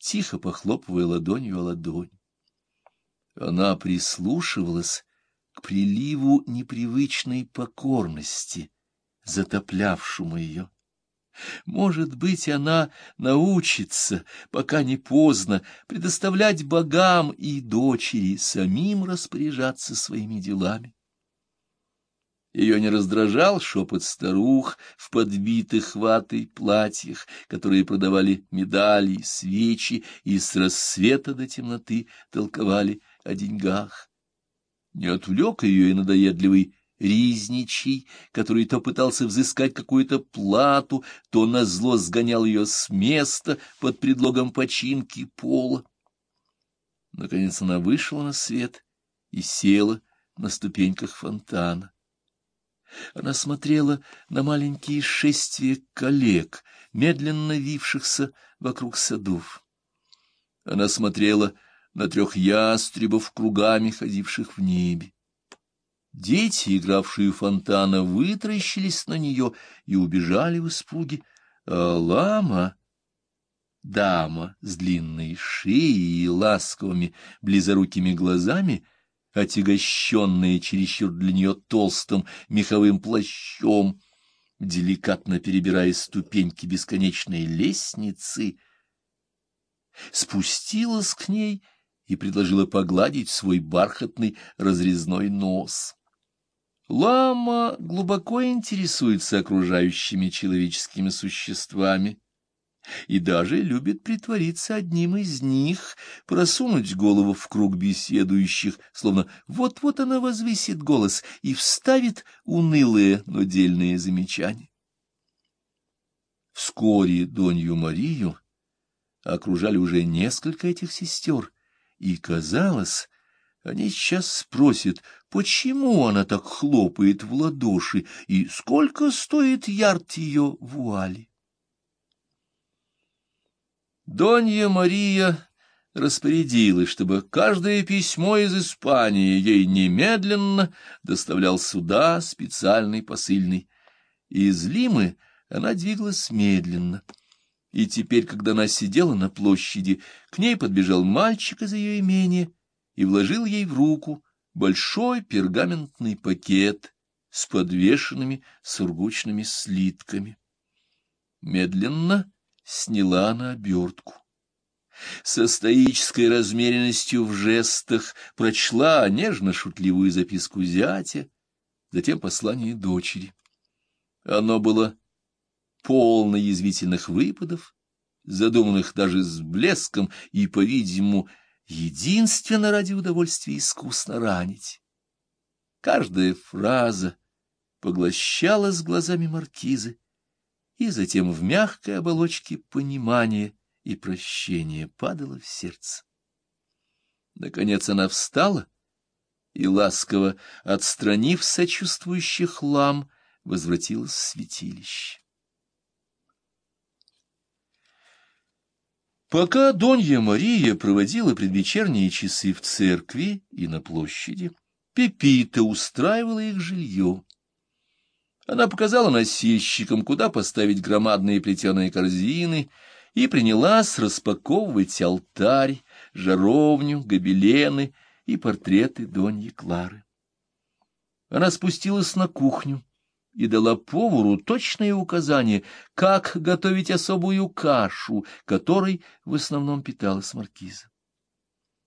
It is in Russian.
тихо похлопывая ладонью о ладонь. Она прислушивалась к приливу непривычной покорности, затоплявшему ее. Может быть, она научится, пока не поздно, предоставлять богам и дочери самим распоряжаться своими делами. Ее не раздражал шепот старух в подбитых ватой платьях, которые продавали медали, свечи и с рассвета до темноты толковали о деньгах. Не отвлек ее и надоедливый Ризничий, который то пытался взыскать какую-то плату, то назло сгонял ее с места под предлогом починки пола. Наконец она вышла на свет и села на ступеньках фонтана. Она смотрела на маленькие шествия коллег, медленно вившихся вокруг садов. Она смотрела на трех ястребов, кругами ходивших в небе. Дети, игравшие у фонтана, вытращились на нее и убежали в испуге, а лама, дама с длинной шеей и ласковыми близорукими глазами, отягощенная чересчур для нее толстым меховым плащом, деликатно перебирая ступеньки бесконечной лестницы, спустилась к ней и предложила погладить свой бархатный разрезной нос. Лама глубоко интересуется окружающими человеческими существами и даже любит притвориться одним из них, просунуть голову в круг беседующих, словно вот-вот она возвысит голос и вставит унылые, но дельные замечания. Вскоре Донью Марию окружали уже несколько этих сестер, и казалось, они сейчас спросят, почему она так хлопает в ладоши и сколько стоит ярд ее вуали. Донья Мария распорядилась, чтобы каждое письмо из Испании ей немедленно доставлял сюда специальный посыльный. Из Лимы она двигалась медленно. И теперь, когда она сидела на площади, к ней подбежал мальчик из ее имения и вложил ей в руку большой пергаментный пакет с подвешенными сургучными слитками. Медленно сняла на обертку. Со стоической размеренностью в жестах прочла нежно-шутливую записку зятя, затем послание дочери. Оно было полно язвительных выпадов, задуманных даже с блеском и, по-видимому, единственно ради удовольствия искусно ранить. Каждая фраза поглощалась глазами маркизы, и затем в мягкой оболочке понимания и прощения падала в сердце. Наконец она встала и, ласково отстранив сочувствующих лам, возвратилась в святилище. Пока Донья Мария проводила предвечерние часы в церкви и на площади, Пепита устраивала их жилье. Она показала носильщикам, куда поставить громадные плетеные корзины, и принялась распаковывать алтарь, жаровню, гобелены и портреты Доньи Клары. Она спустилась на кухню и дала повару точные указания, как готовить особую кашу, которой в основном питалась маркиза.